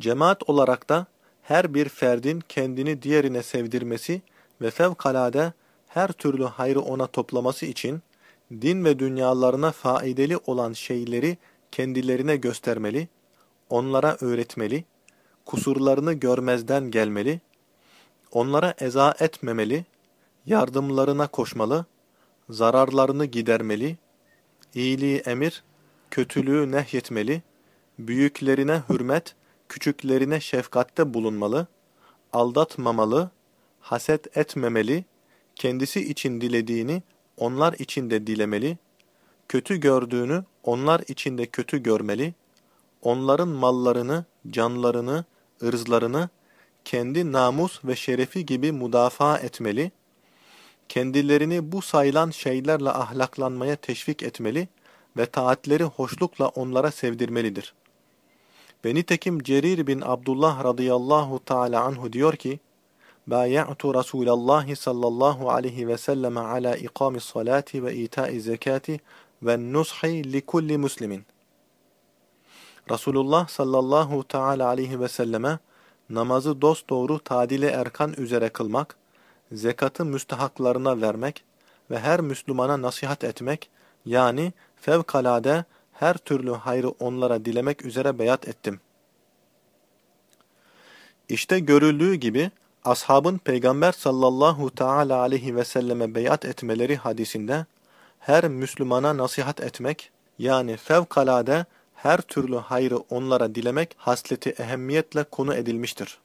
Cemaat olarak da her bir ferdin kendini diğerine sevdirmesi ve fevkalade her türlü hayrı ona toplaması için din ve dünyalarına faydalı olan şeyleri kendilerine göstermeli, onlara öğretmeli, kusurlarını görmezden gelmeli, onlara eza etmemeli, yardımlarına koşmalı, zararlarını gidermeli, iyiliği emir, kötülüğü nehyetmeli, büyüklerine hürmet, küçüklerine şefkatte bulunmalı, aldatmamalı, haset etmemeli, kendisi için dilediğini onlar için de dilemeli, kötü gördüğünü onlar için de kötü görmeli, onların mallarını, canlarını, ırzlarını kendi namus ve şerefi gibi müdafaa etmeli, kendilerini bu sayılan şeylerle ahlaklanmaya teşvik etmeli ve taatleri hoşlukla onlara sevdirmelidir. Ve nitekim Cerir bin Abdullah radıyallahu teala anhu diyor ki, Bâya'tu Rasûlallâhi sallallahu aleyhi ve selleme ala ikâmi salati ve itâi zekati ve nushi li kulli muslimin. Resulullah sallallahu teala aleyhi ve selleme namazı dosdoğru tadile erkan üzere kılmak, zekatı müstahaklarına vermek ve her Müslümana nasihat etmek, yani fevkalade her türlü hayrı onlara dilemek üzere beyat ettim. İşte görüldüğü gibi, ashabın Peygamber sallallahu teala aleyhi ve selleme beyat etmeleri hadisinde, her Müslümana nasihat etmek, yani fevkalade her türlü hayrı onlara dilemek hasleti ehemmiyetle konu edilmiştir.